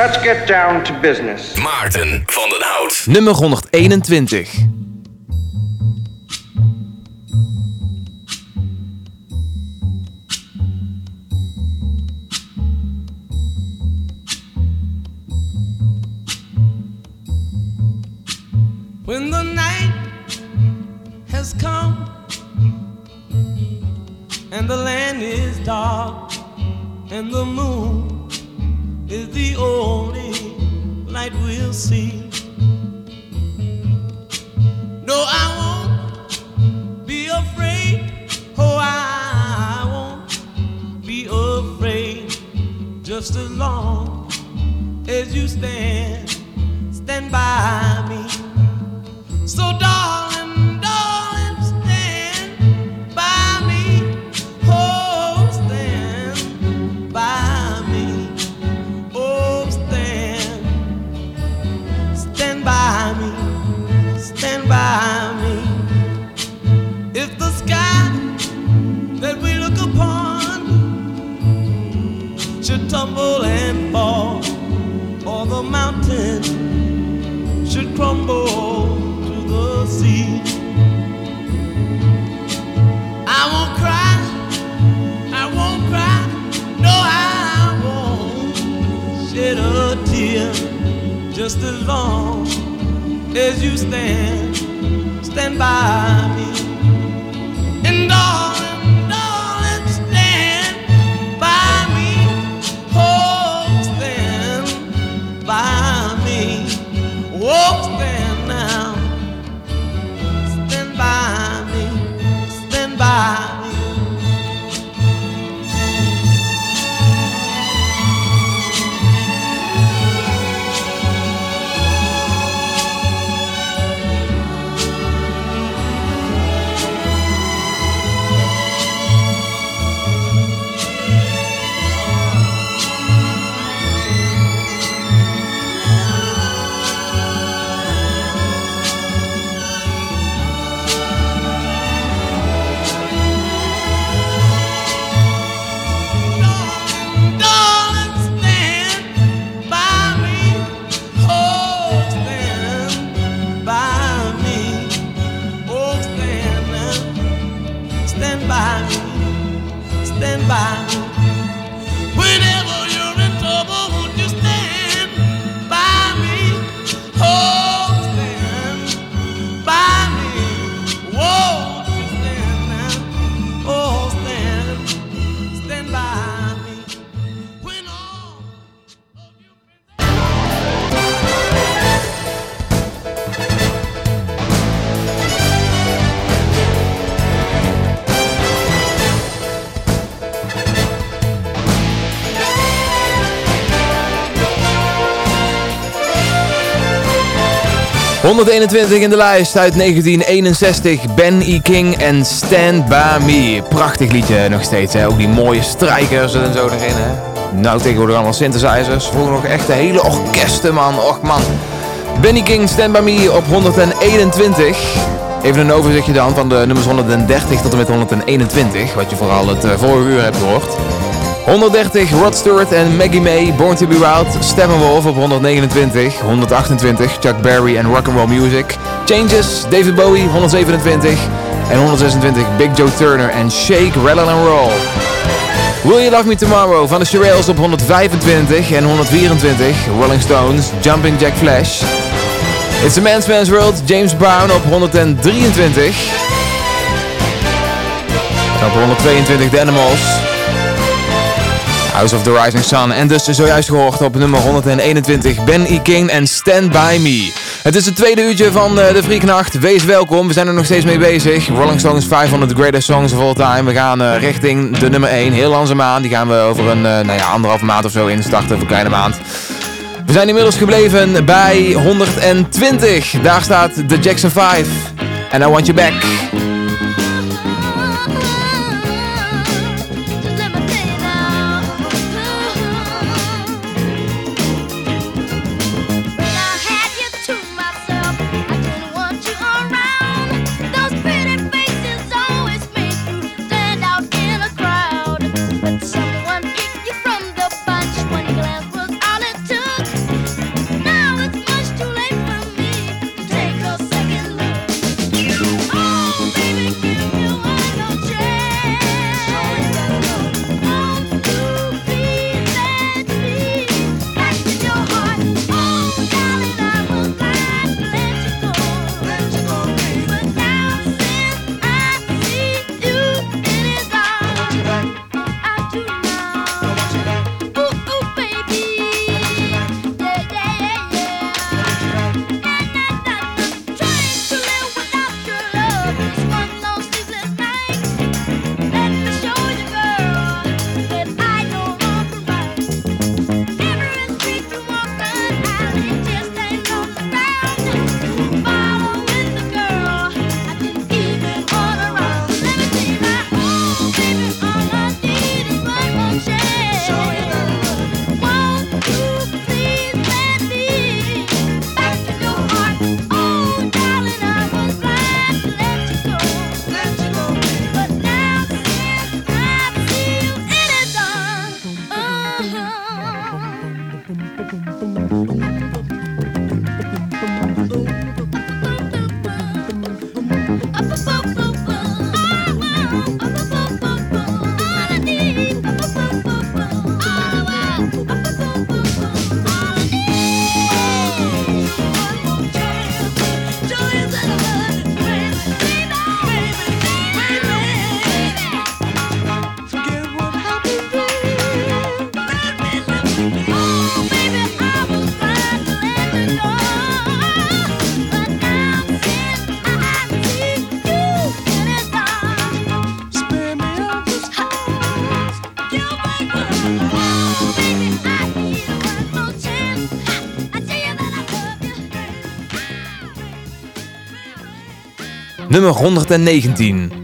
Let's get down to business. Maarten van den Hout. Nummer 121. ...121 in de lijst uit 1961. Ben E. King en Stand By Me. Prachtig liedje nog steeds, hè. Ook die mooie strijkers en zo erin, hè. Nou, tegenwoordig allemaal synthesizers. Vroeger nog echt de hele orkesten, man. Och, man. Benny King, Stand By Me op 121. Even een overzichtje dan van de nummers 130 tot en met 121. Wat je vooral het eh, vorige uur hebt gehoord. 130 Rod Stewart en Maggie May, Born to Be Wild, Steppenwolf op 129, 128 Chuck Berry en Rock'n'Roll Music, Changes, David Bowie 127 en 126 Big Joe Turner en Shake, Rattle and Roll. Will You Love Me Tomorrow van de Shirelles op 125 en 124 Rolling Stones, Jumping Jack Flash. It's a Man's Man's World, James Brown op 123. En op 122 The Animals. House of the Rising Sun. En dus zojuist gehoord op nummer 121 Ben E. King en Stand By Me. Het is het tweede uurtje van eh, de Freaknacht. Wees welkom, we zijn er nog steeds mee bezig. Rolling Stones 500 Greatest Songs of All Time. We gaan eh, richting de nummer 1, heel langzaamaan. Die gaan we over een eh, nou ja, anderhalf maand of zo instarten, voor een kleine maand. We zijn inmiddels gebleven bij 120. Daar staat de Jackson 5. And I Want You Back. Nummer 119.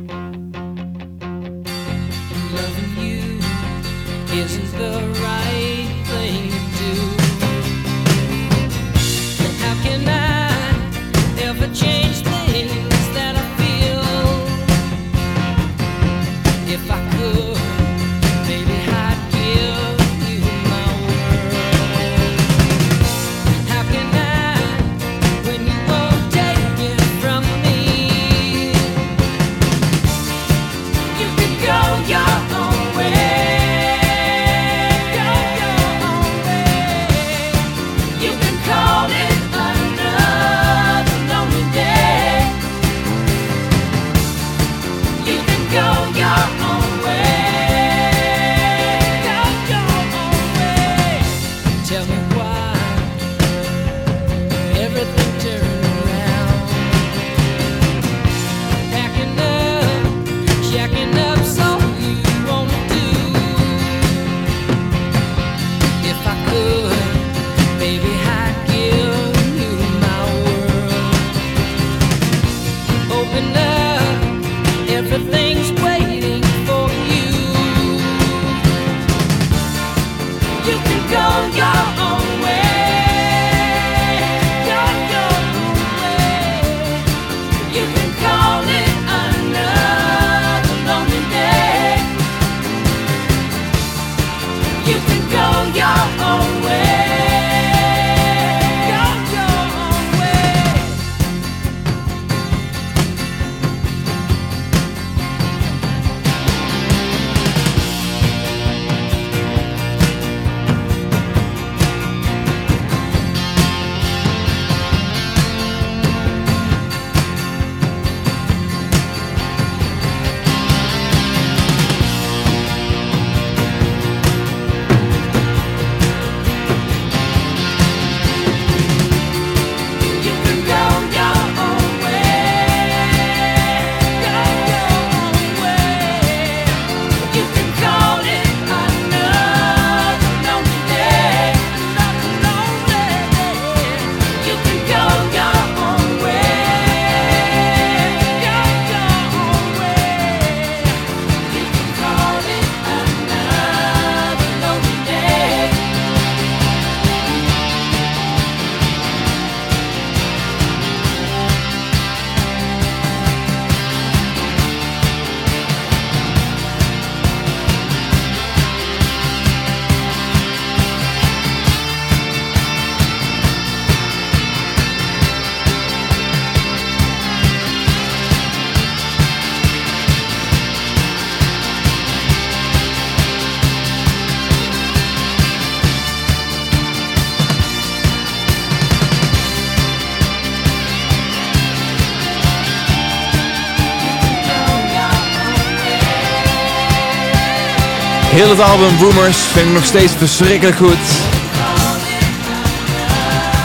Heel het album Boomers vind ik nog steeds verschrikkelijk goed.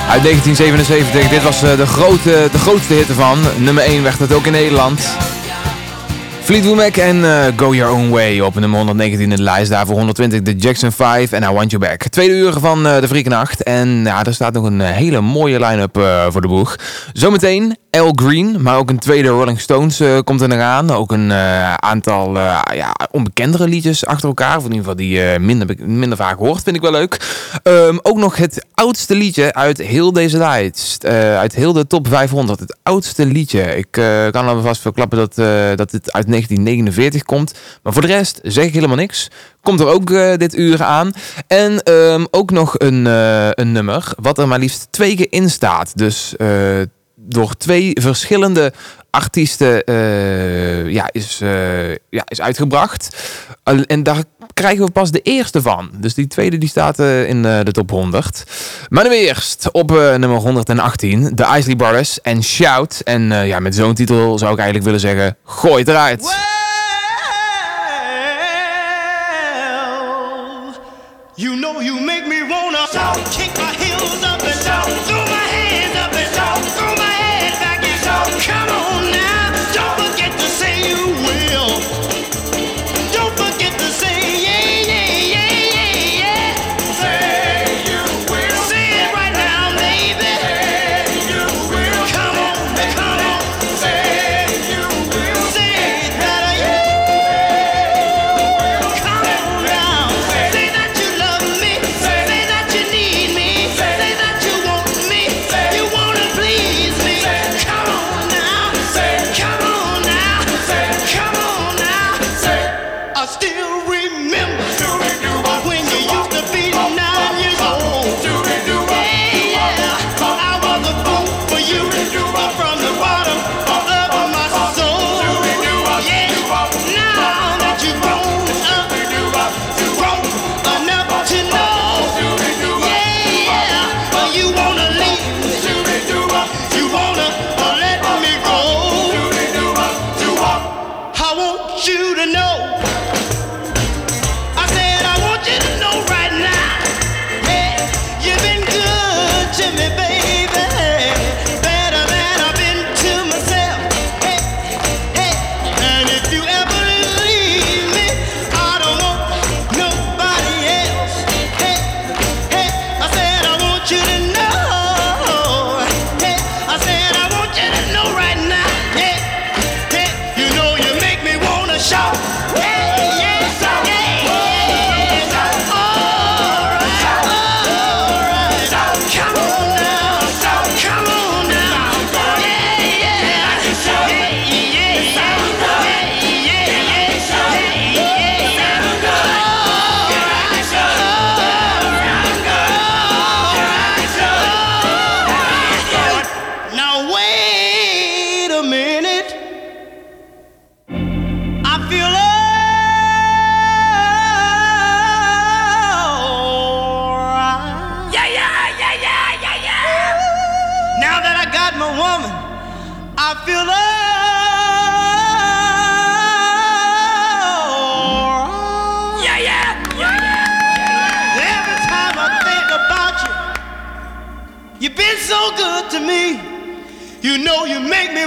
Uit 1977, dit was eh, de, grote, de grootste hit ervan. Nummer 1 werd het ook in Nederland. Fleetwood Mac en eh, Go Your Own Way op nummer 119 in de lijst. Daarvoor 120 de Jackson 5 en I Want You Back. Tweede uur van eh, de Friekenacht. En ja, er staat nog een hele mooie line-up voor de boeg. Zometeen al Green, maar ook een tweede Rolling Stones uh, komt er aan. Ook een eh, aantal eh, ja, onbekendere liedjes achter elkaar. Of in ieder geval die minder, minder vaak hoort, vind ik wel leuk. Ehm, ook nog het oudste liedje uit heel deze lijst. uit heel de top 500. Het oudste liedje. Ik kan er vast verklappen dat, dat dit uit 1949 komt. Maar voor de rest zeg ik helemaal niks. Komt er ook dit uur aan. En ehm, ook nog een, een nummer wat er maar liefst twee keer in staat. Dus door twee verschillende artiesten eh, ja, is, eh, ja, is uitgebracht. En daar krijgen we pas de eerste van. Dus die tweede die staat eh, in de top 100. Maar dan eerst op nummer 118. De Isley Brothers en Shout. En ja, met zo'n titel zou ik eigenlijk willen zeggen... Gooi het eruit!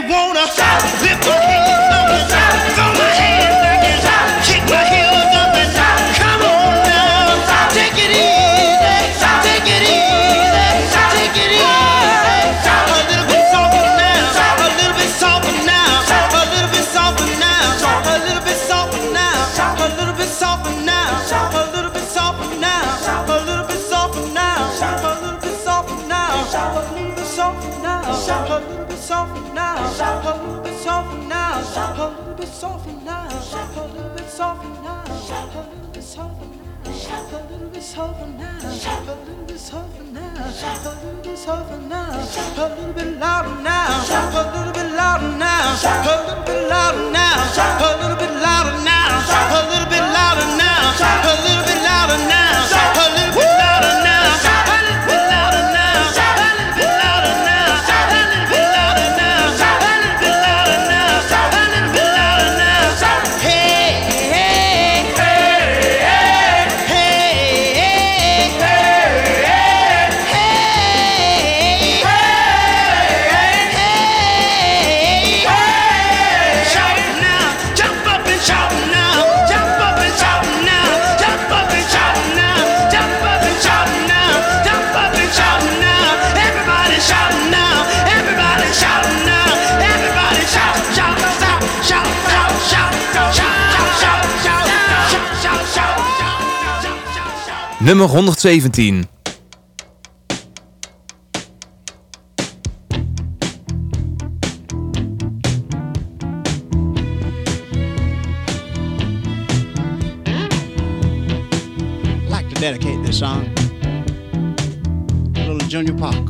wanna this A little bit soft now. Hold it soft now. Hold it soft now. A little bit now. Now. A little bit now. Now. A little bit louder now. A little bit louder now. A little bit louder now. A little bit louder now. A little bit louder now. A little bit louder now. A little bit nummer 117. Like to dedicate this song to little Junior Pop.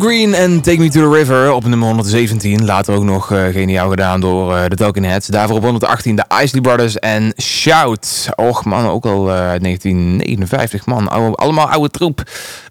Green en Take Me to the River op nummer 117. Later ook nog eh, geniaal gedaan door eh, de Talking Heads. Daarvoor op 118 de Isley Brothers en Shout. Och man, ook al eh, uit 1959 man. Allemaal oude troep.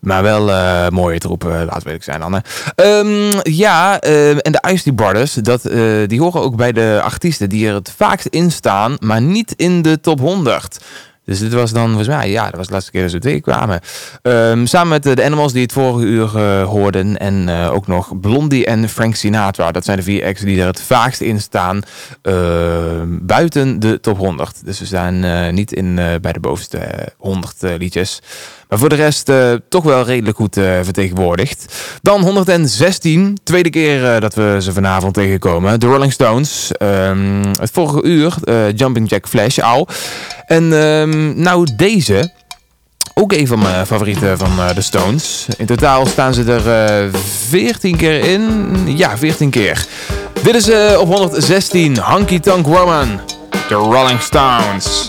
Maar wel eh, mooie troep, eh, laten we eerlijk zijn dan. Ehm, ja, eh, en de Isley Brothers, dat, eh, die horen ook bij de artiesten die er het vaakst in staan. Maar niet in de top 100. Dus dit was dan, volgens mij, ja, dat was de laatste keer dat ze tegenkwamen. Ehm samen met eh, de Animals die het vorige uur eh, hoorden. En eh, ook nog Blondie en Frank Sinatra. Dat zijn de vier acts die er het vaagst in staan. ehm, buiten de top 100. Dus ze staan niet in, bij de bovenste eh, 100 eh, liedjes. Maar voor de rest toch wel redelijk goed vertegenwoordigd. Dan 116. Tweede keer dat we ze vanavond tegenkomen. De Rolling Stones. Ehm, het vorige uur. Jumping Jack Flash al. En ehm, nou deze. Ook een van mijn favorieten van eh, de Stones. In totaal staan ze er eh 14 keer in. Ja, 14 keer. Dit is eh, op 116. Honky Tonk Woman. De Rolling Stones.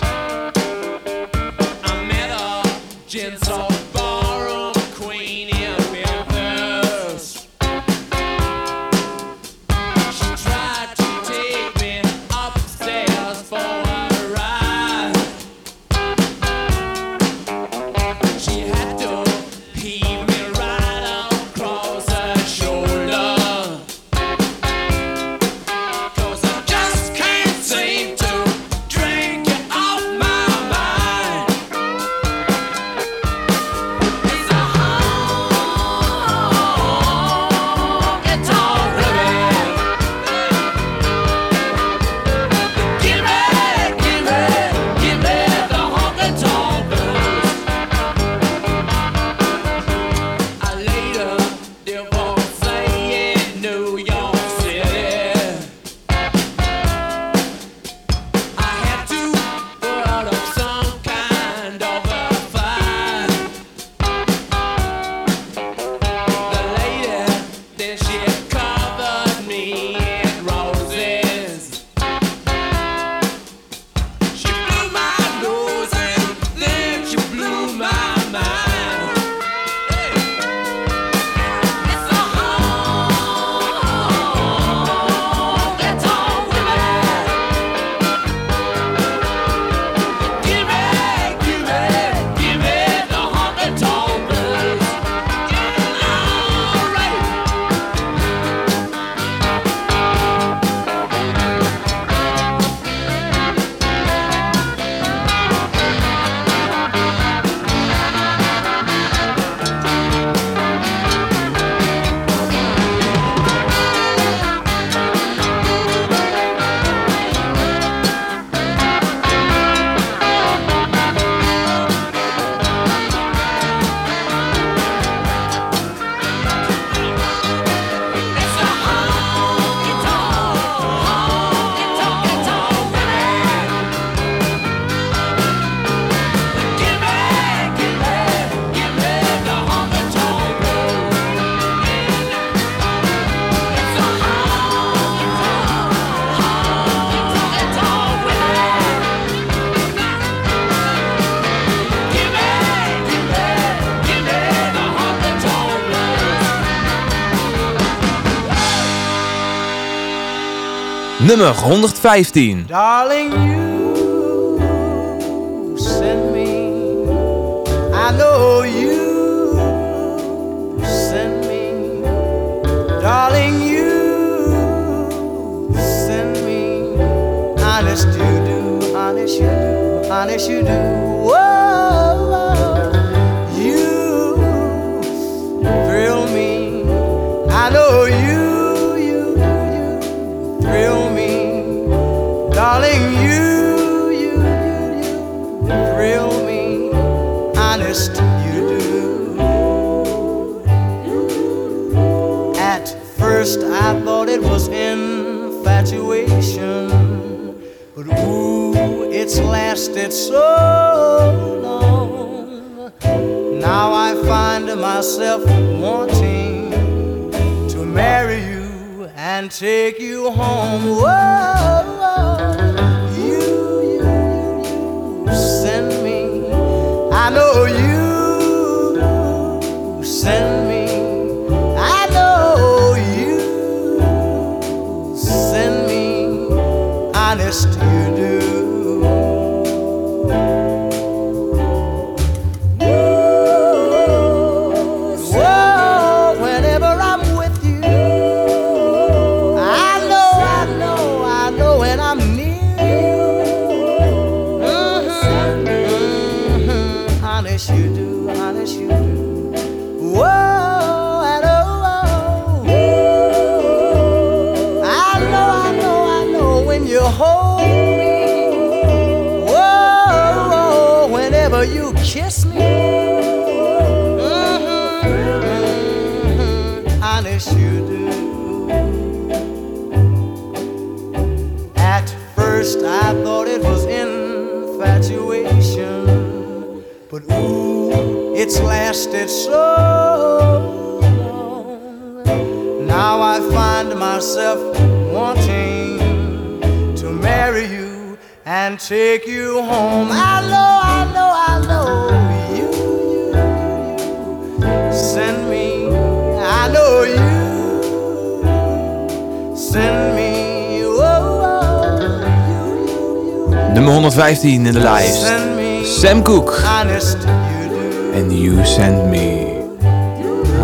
Nummer 115. Darling, you send me. I know you send me. Darling, you send me. Honest you do, honest you do, honest you do. Now I find myself wanting to marry you and take you home. I know, I know, I know you, you, you send me. I know you send me. Oh, oh, you, Nummer 115 in de lijst. send me. Sam Cooke. Honest. And You Send Me.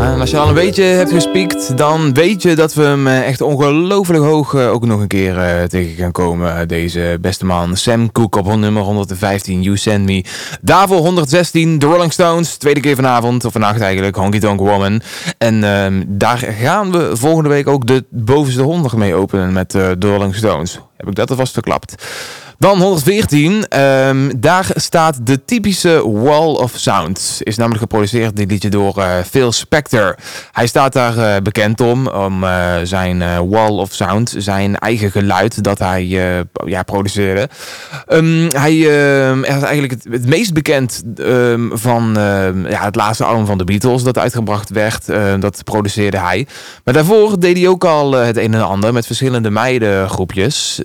En als je al een beetje hebt gespiekt, dan weet je dat we hem eh, echt ongelooflijk hoog eh, ook nog een keer eh, tegen gaan komen. Eh, Deze beste man, Sam Cooke op nummer 115, You Send Me. Daarvoor 116, The Rolling Stones. Tweede keer vanavond, of vannacht eigenlijk, Honky Tonk Woman. En ehm, daar gaan we volgende week ook de bovenste 100 mee openen met eh, The Rolling Stones. Heb ik dat alvast verklapt. Dan 114, ehm, daar staat de typische Wall of Sound. Is namelijk geproduceerd, dit liedje, door eh, Phil Spector. Hij staat daar eh, bekend om, om eh, zijn Wall of Sound, zijn eigen geluid dat hij ja, produceerde. Ehm, hij ehm, er is eigenlijk het, meest bekend van ja, het laatste album van de Beatles dat uitgebracht werd. Dat produceerde hij. Maar daarvoor deed hij ook al het een en ander met verschillende meidengroepjes.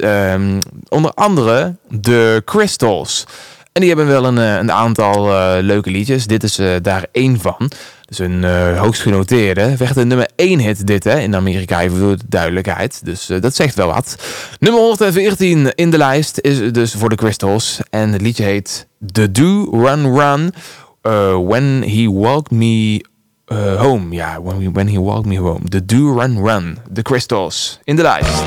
Onder andere de Crystals. En die hebben wel een, eh, een aantal eh, leuke liedjes. Dit is eh, daar één van. Dus een eh, hoogst genoteerde. Werd een nummer 1 hit dit hè, in Amerika, even voor de duidelijkheid. Dus dat zegt wel wat. Nummer 114 in de lijst is dus voor de Crystals. En het liedje heet The Do Run Run. when He Walked Me Home. Ja, when, when He Walked Me Home. The Do Run Run. The Crystals in de lijst.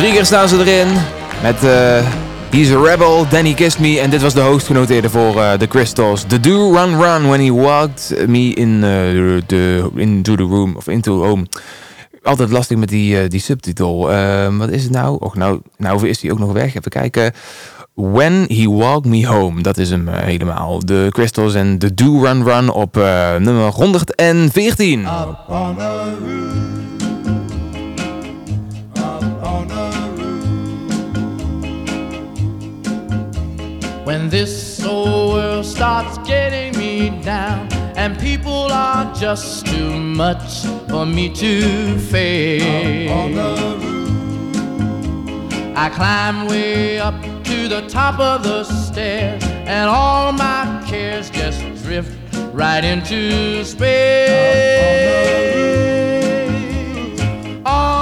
Drie staan ze erin. Met eh He's a Rebel, Danny Kissed Me. En dit was de hoogst genoteerde voor eh, The Crystals. The Do Run Run When He Walked Me in, eh, the, into the Room. Of Into Home. Altijd lastig met die, die subtitel. Eh, wat is het nou? Och, nou, nou is hij ook nog weg. Even kijken. When He Walked Me Home. Dat is hem helemaal. The Crystals en The Do Run Run op nummer 114. on the When this old world starts getting me down and people are just too much for me to face. I climb way up to the top of the stairs and all my cares just drift right into space. On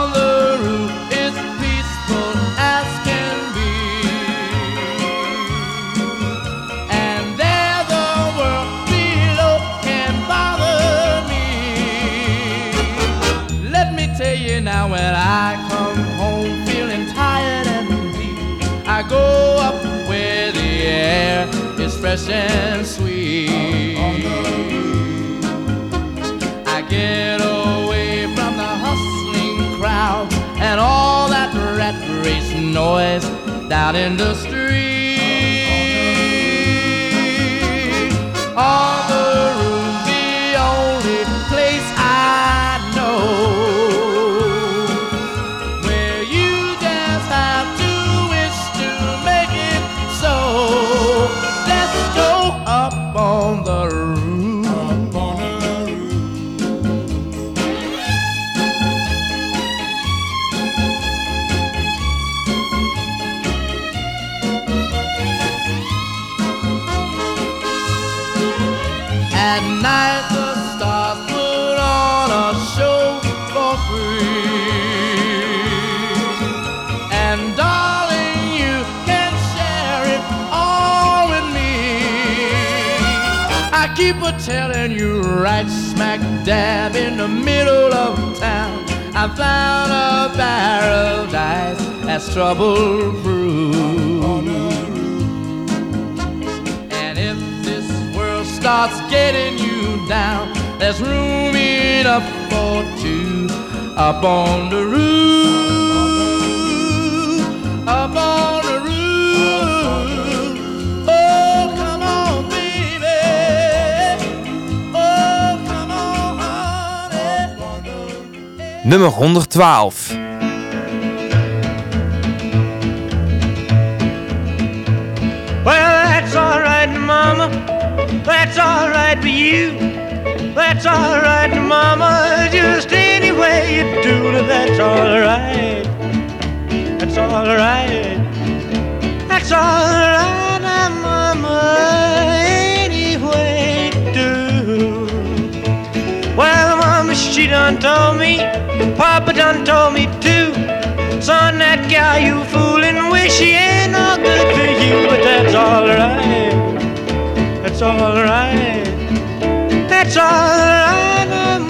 fresh and sweet. I get away from the hustling crowd and all that rat race noise down in the street. A telling you right smack dab in the middle of town. I found a paradise that's trouble proof. And if this world starts getting you down, there's room enough for two up on the roof. Nummer 112. Well, that's all right, Mama. That's all right for you. That's all right, Mama. Just any way you do that's all right. That's all right. That's all right, done told me. Papa done told me too. Son, that gal you fooling with, she ain't no good for you, but that's alright. That's alright. That's alright,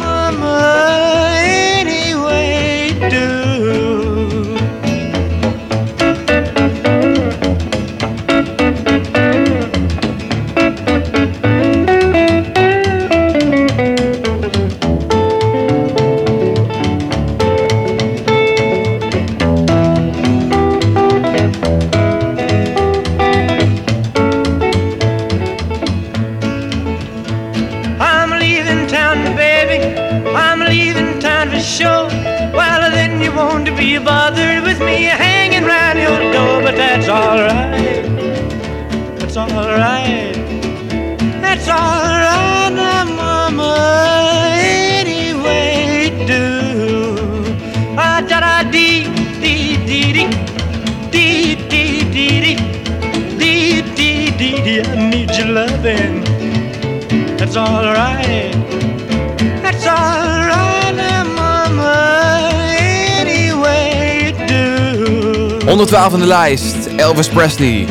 112 in de lijst. Elvis Presley.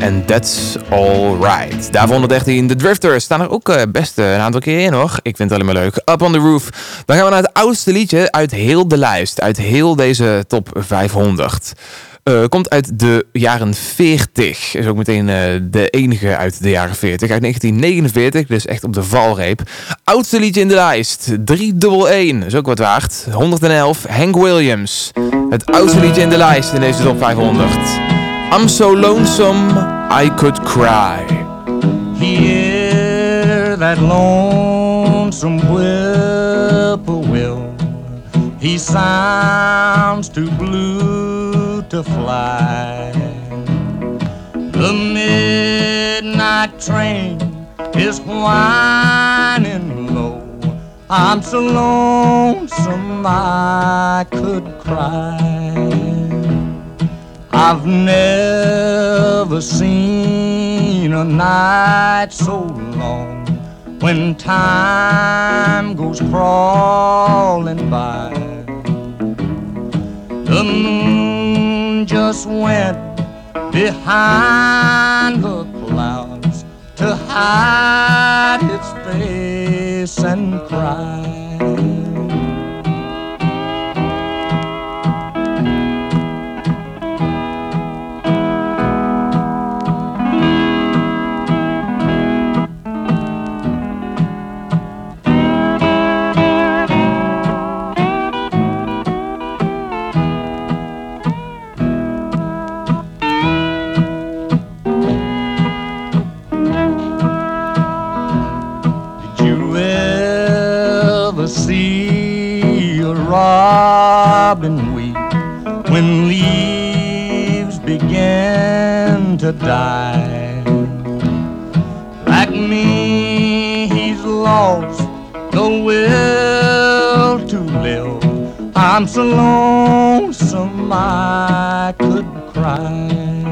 And That's Alright. Daarvoor 113. De Drifters staan er ook eh, best eh, een aantal keer in hoor. Ik vind het alleen maar leuk. Up on the Roof. Dan gaan we naar het oudste liedje uit heel de lijst. Uit heel deze top 500. Eh, komt uit de jaren 40. Is ook meteen eh, de enige uit de jaren 40. Uit 1949, dus echt op de valreep. Oudste liedje in de lijst. 311. Is ook wat waard. 111. Hank Williams. Het oudste liedje in de lijst in deze top 500. I'm so lonesome I could cry. Hear that lonesome whippoorwill. He sounds too blue to fly. The midnight train is whining low. I'm so lonesome I could cry. I've never seen a night so long when time goes crawling by. The moon just went behind the clouds to hide its face and cry. When leaves begin to die? Like me, he's lost the will to live. I'm so lonesome I could cry.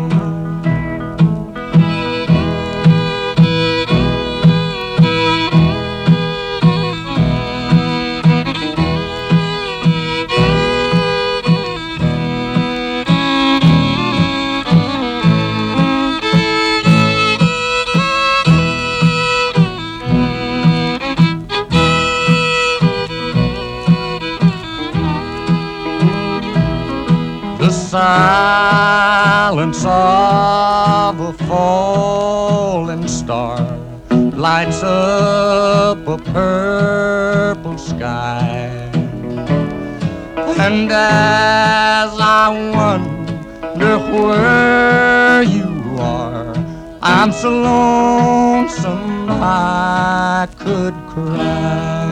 As I wonder where you are, I'm so lonesome I could cry.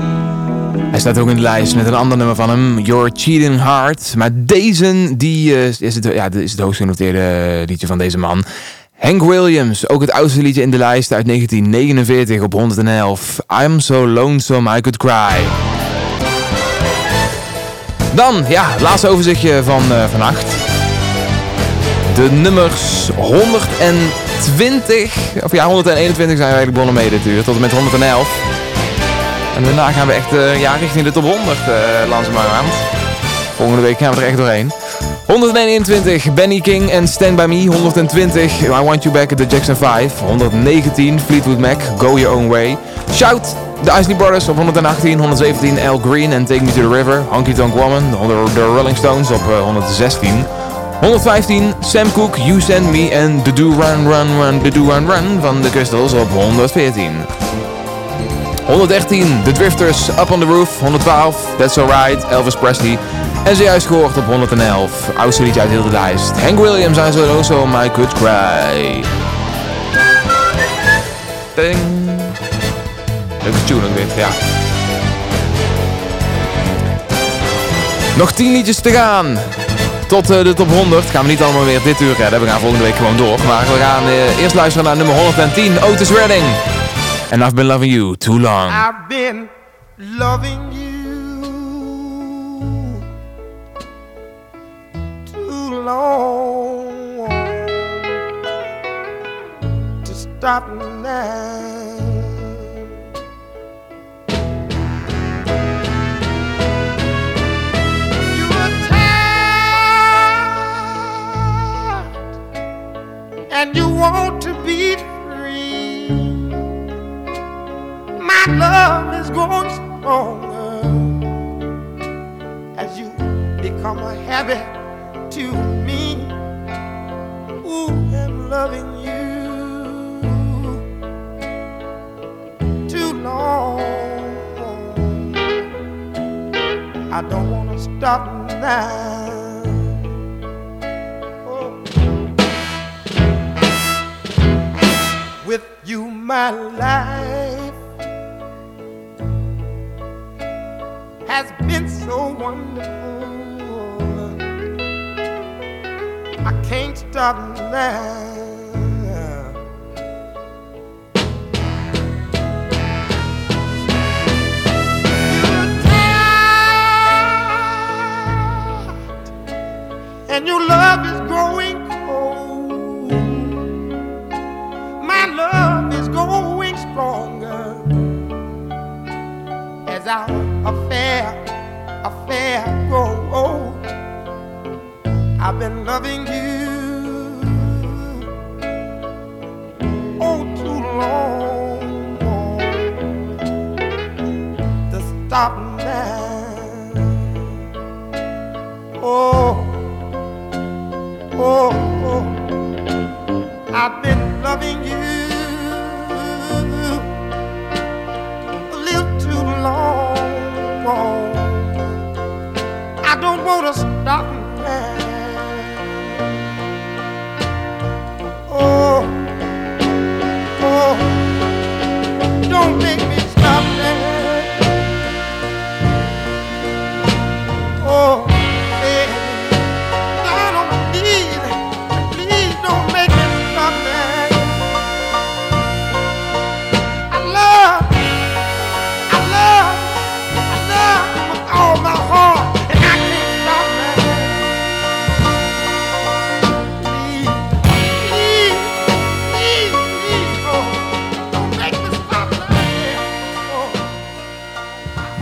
Hij staat ook in de lijst met een ander nummer van hem, Your Cheating Heart. Maar deze die, eh, is, het, ja, is het hoogst genoteerde liedje van deze man. Hank Williams, ook het oudste liedje in de lijst uit 1949 op 111. I'm so lonesome I could cry. Dan, ja, laatste overzichtje van eh, vannacht. De nummers 120, of ja, 121 zijn we eigenlijk begonnen mee dit uur, tot en met 111. En daarna gaan we echt eh, ja, richting de top 100 eh langzamerhand. Volgende week gaan we er echt doorheen. 121 Benny King en Stand By Me. 120 I Want You Back at the Jackson 5. 119 Fleetwood Mac Go Your Own Way. Shout The Isley Brothers op 118. 117 Al Green en Take Me to the River. Honky Tonk Woman. De de Rolling Stones op eh, 116. 115 Sam Cooke You Send Me en The Do Run Run Run The Do Run Run van de Crystals op 114. 113, The Drifters, Up on the Roof. 112, That's Alright, Elvis Presley. En zojuist gehoord op 111, oudste liedje uit heel de lijst. Hank Williams, I So Also My Could Cry. Ding. Leuke tune ook dit, ja. Nog 10 liedjes te gaan. Tot eh, de top 100 gaan we niet allemaal weer dit uur redden. We gaan volgende week gewoon door. Maar we gaan eh, eerst luisteren naar nummer 110, Otis Redding. And I've been loving you too long. I've been loving you too long to stop now. and you want to be free. My love is growing stronger as you become a habit to me. Ooh, I'm loving you too long. I don't want to stop now. my life has been so wonderful. I can't stop now. You're and your love is growing without a fair, a fair goal. I've been loving you oh too long to stop now. Oh, oh, oh, I've been loving you. wanna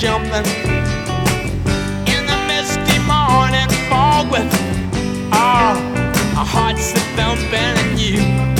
jumping in the misty morning fog with our, hearts thumping and you.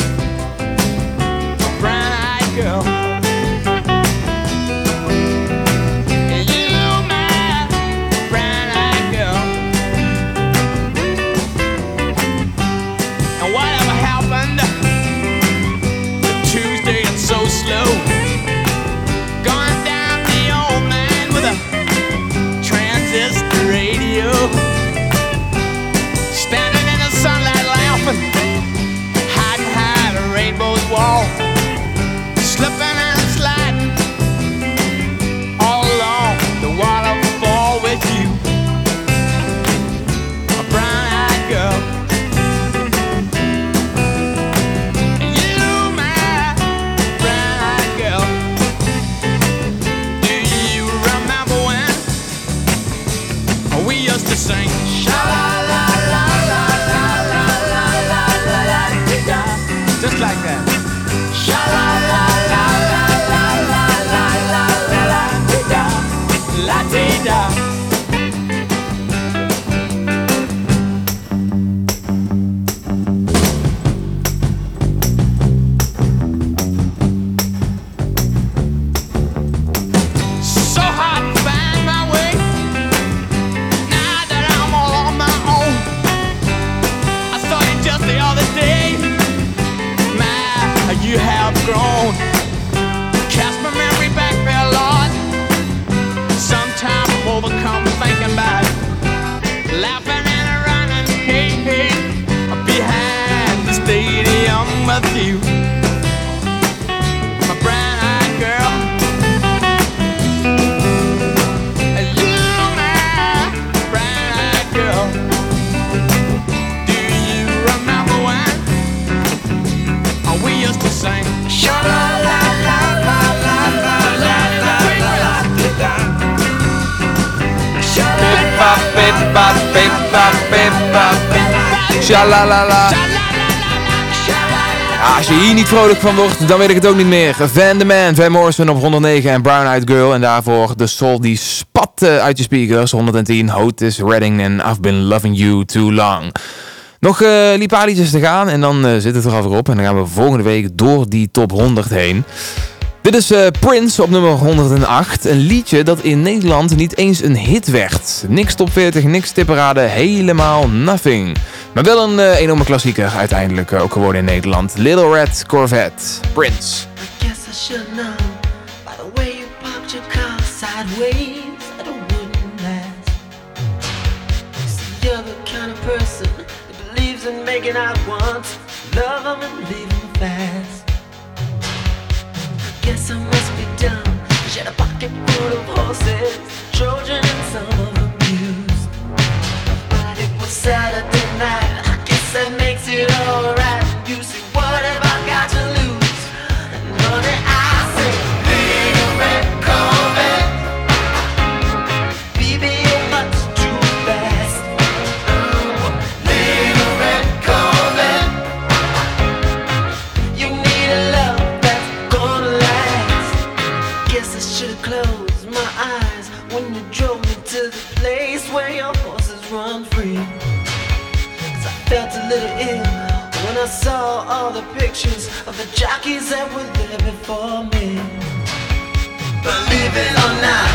Shalalala. Ah, als je hier niet vrolijk van wordt, dan weet ik het ook niet meer. Van the Man, Van Morrison op 109 en Brown Eyed Girl. En daarvoor de soul die spat eh, uit je speakers. 110, Otis Redding en I've Been Loving You Too Long. Nog die paar liedjes te gaan en dan eh, zit het er alweer op. En dan gaan we volgende week door die top 100 heen. Dit is eh, Prince op nummer 108. Een liedje dat in Nederland niet eens een hit werd. Niks top 40, niks tipperaden, helemaal nothing. Maar wel een eh, enorme klassieker uiteindelijk eh, ook geworden in Nederland. Little Red Corvette, Prince. Guess I should know by the way you parked your car sideways that it wouldn't last. See, you're the kind of person that believes in making out once, love 'em and leave 'em fast. Saturday night. I guess that makes it alright. Pictures of the jockeys that were there before me. Believe it or not,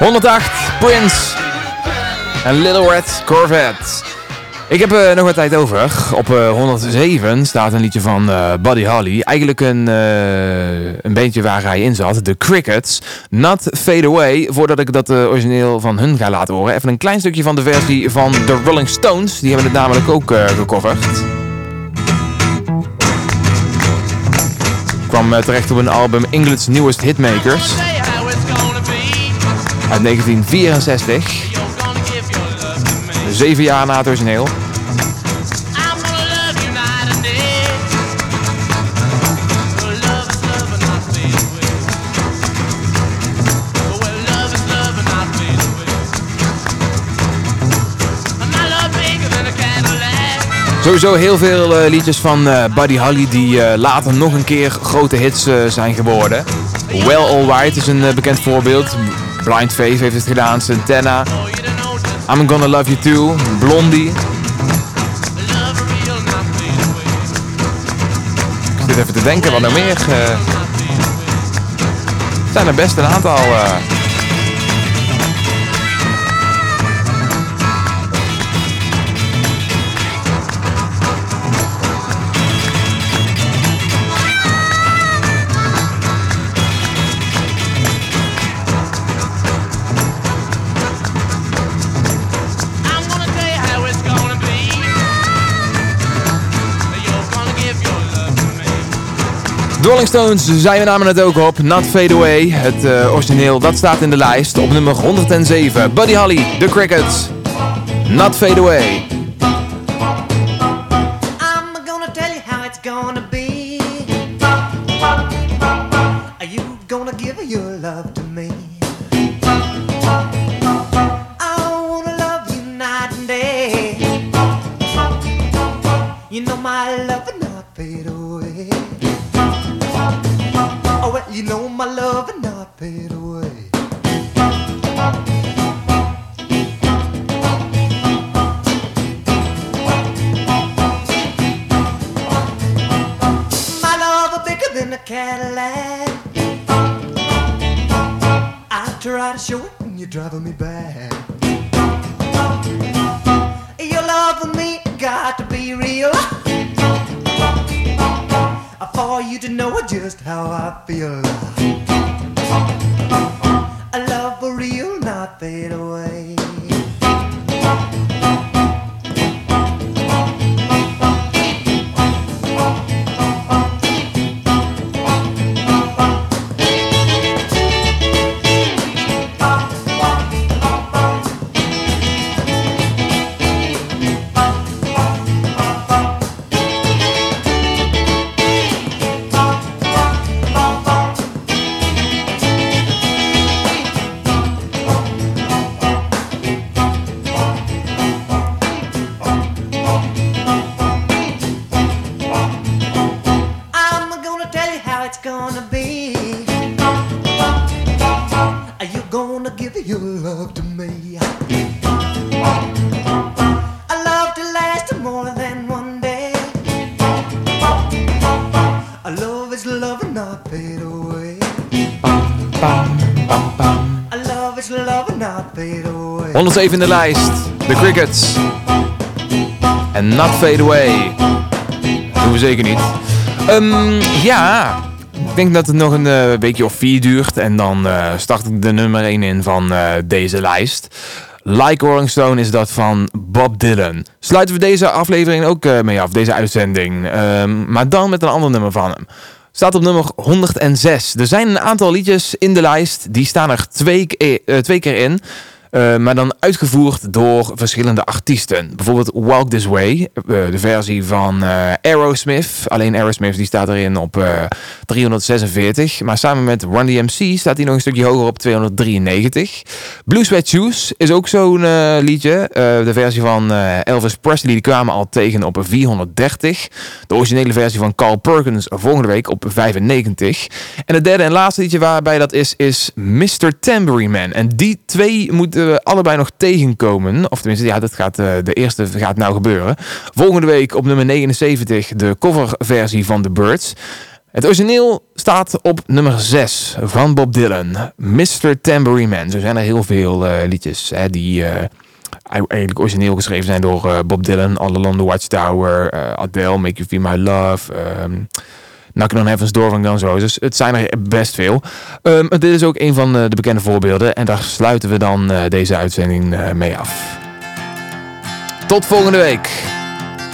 108, Prince. En Little Red Corvette. Ik heb eh, nog wat tijd over. Op eh, 107 staat een liedje van eh, Buddy Holly. Eigenlijk een, eh, een beentje waar hij in zat. The Crickets. Not Fade Away. Voordat ik dat eh, origineel van hun ga laten horen. Even een klein stukje van de versie van The Rolling Stones. Die hebben het namelijk ook eh, gecoverd. Kwam eh, terecht op een album England's Newest Hitmakers. Uit 1964. Zeven jaar na het origineel. Sowieso heel veel eh, liedjes van eh, Buddy Holly die eh, later nog een keer grote hits zijn geworden. Well Alright is een bekend voorbeeld. Blind Faith heeft het gedaan. Santana. I'm Gonna Love You Too. Blondie. Ik zit even te denken, wat nou meer? eh zijn er best een aantal. eh. Rolling Stones zijn we namen het ook op. Not Fade Away, het eh, origineel, dat staat in de lijst op nummer 107. Buddy Holly, The Crickets. Not Fade Away. 107 in de lijst. The Crickets. En Not Fade Away. Doen we zeker niet. Ehm, ja, ik denk dat het nog een eh, weekje of vier duurt. En dan eh, start ik de nummer 1 in van eh, deze lijst. Like Rolling Stone is dat van Bob Dylan. Sluiten we deze aflevering ook mee af, deze uitzending. Ehm, maar dan met een ander nummer van hem. Staat op nummer 106. Er zijn een aantal liedjes in de lijst. Die staan er twee, ke- eh, twee keer in. Eh, maar dan uitgevoerd door verschillende artiesten. Bijvoorbeeld Walk This Way, eh, de versie van eh, Aerosmith. Alleen Aerosmith die staat erin op eh, 346. Maar samen met Run DMC staat hij nog een stukje hoger op 293. Blue Sweat Shoes is ook zo'n liedje. De versie van Elvis Presley die kwamen al tegen op 430. De originele versie van Carl Perkins volgende week op 95. En het derde en laatste liedje waarbij dat is, is Mr. Tambourine Man. En die twee moeten we allebei nog tegenkomen. Of tenminste, ja, dat gaat, eh, de eerste gaat nou gebeuren. Volgende week op nummer 79 de coverversie van The Birds. Het origineel staat op nummer 6 van Bob Dylan. Mr. Tambourine Man. Zo zijn er heel veel eh, liedjes hè, die eh, eigenlijk origineel geschreven zijn door Bob Dylan. All Along the Watchtower, Adele, Make You Feel My Love... ehm Knocking on Heaven's Door van Guns Roses. Het zijn er best veel. Ehm, dit is ook een van eh, de bekende voorbeelden. En daar sluiten we dan eh, deze uitzending eh, mee af. Tot volgende week.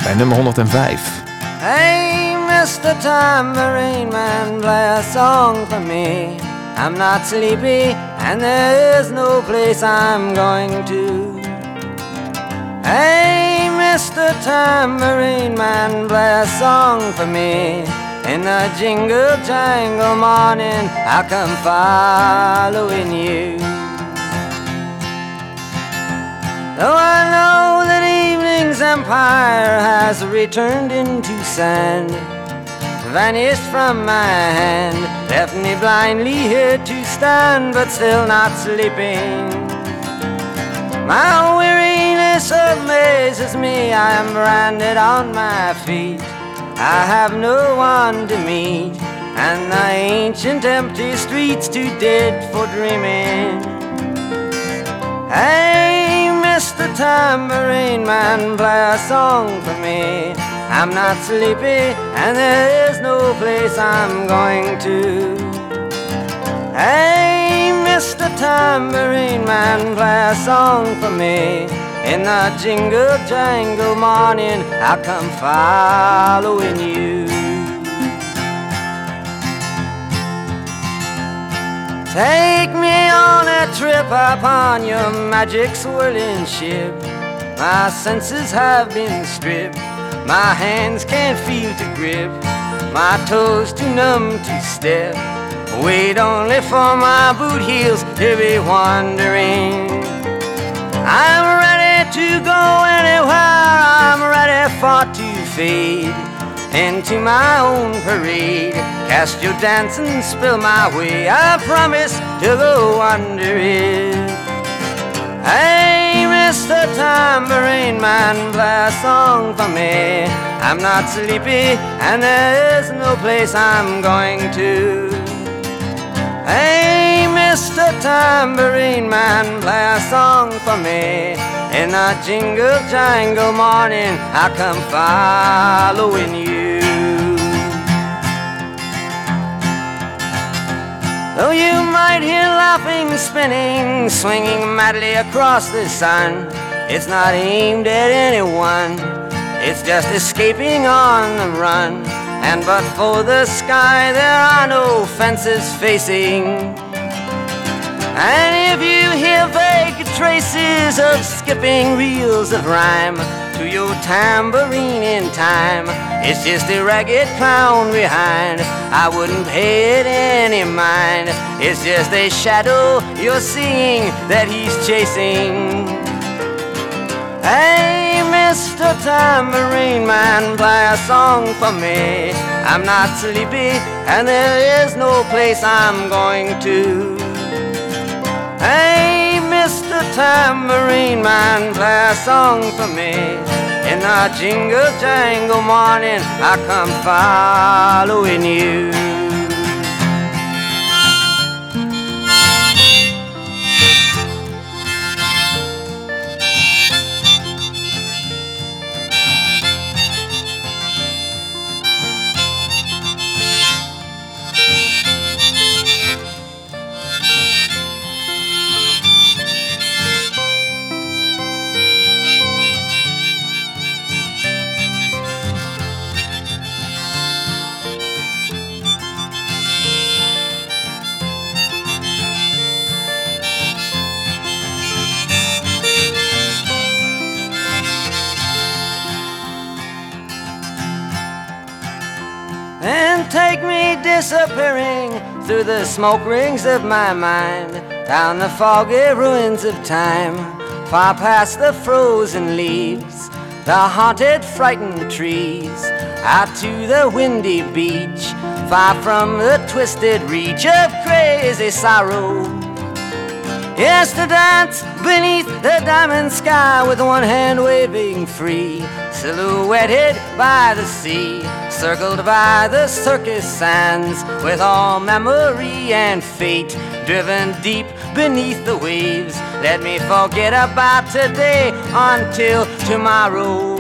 Bij nummer 105. Hey, Mr. Tambourine Man, play a song for me. I'm not sleepy, and there is no place I'm going to. Hey, Mr. Tambourine Man, play a song for me. In the jingle jangle morning, I come following you. Though I know that evening's empire has returned into sand, vanished from my hand, left me blindly here to stand, but still not sleeping. My weariness amazes me, I am branded on my feet. I have no one to meet, and the ancient empty streets too dead for dreaming. Hey, Mr. Tambourine Man, play a song for me. I'm not sleepy, and there is no place I'm going to. Hey, Mr. Tambourine Man, play a song for me. In the jingle jangle morning, I come following you. Take me on a trip upon your magic swirling ship. My senses have been stripped. My hands can't feel to grip. My toes too numb to step. Wait only for my boot heels to be wandering. I'm ready to go anywhere. I'm ready for to fade into my own parade. Cast your dance and spill my way. I promise to go under it. Hey, Mr. Tambourine Man, play a song for me. I'm not sleepy, and there is no place I'm going to. Hey, Mr. Tambourine Man, play a song for me. In a jingle jangle morning, I come following you. Though you might hear laughing, spinning, swinging madly across the sun, it's not aimed at anyone. It's just escaping on the run. And but for the sky, there are no fences facing. And if you hear vague traces of skipping reels of rhyme to your tambourine in time, it's just a ragged clown behind. I wouldn't pay it any mind. It's just a shadow you're seeing that he's chasing. Hey, Mr. Tambourine Man, play a song for me. I'm not sleepy, and there is no place I'm going to. Hey, Mr. Tambourine Man, play a song for me. In a jingle jangle morning, I come following you. Through the smoke rings of my mind, down the foggy ruins of time, far past the frozen leaves, the haunted, frightened trees, out to the windy beach, far from the twisted reach of crazy sorrow. Yes, to dance beneath the diamond sky with one hand waving free, silhouetted by the sea, circled by the circus sands, with all memory and fate driven deep beneath the waves. Let me forget about today until tomorrow.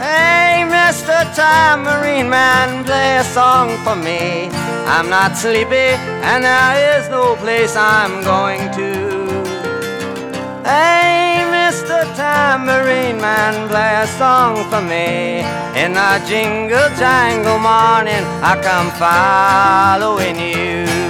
Hey, Mr. Tambourine Man, play a song for me. I'm not sleepy, and there is no place I'm going to. Hey, Mr. Tambourine Man, play a song for me. In a jingle jangle morning, I come following you.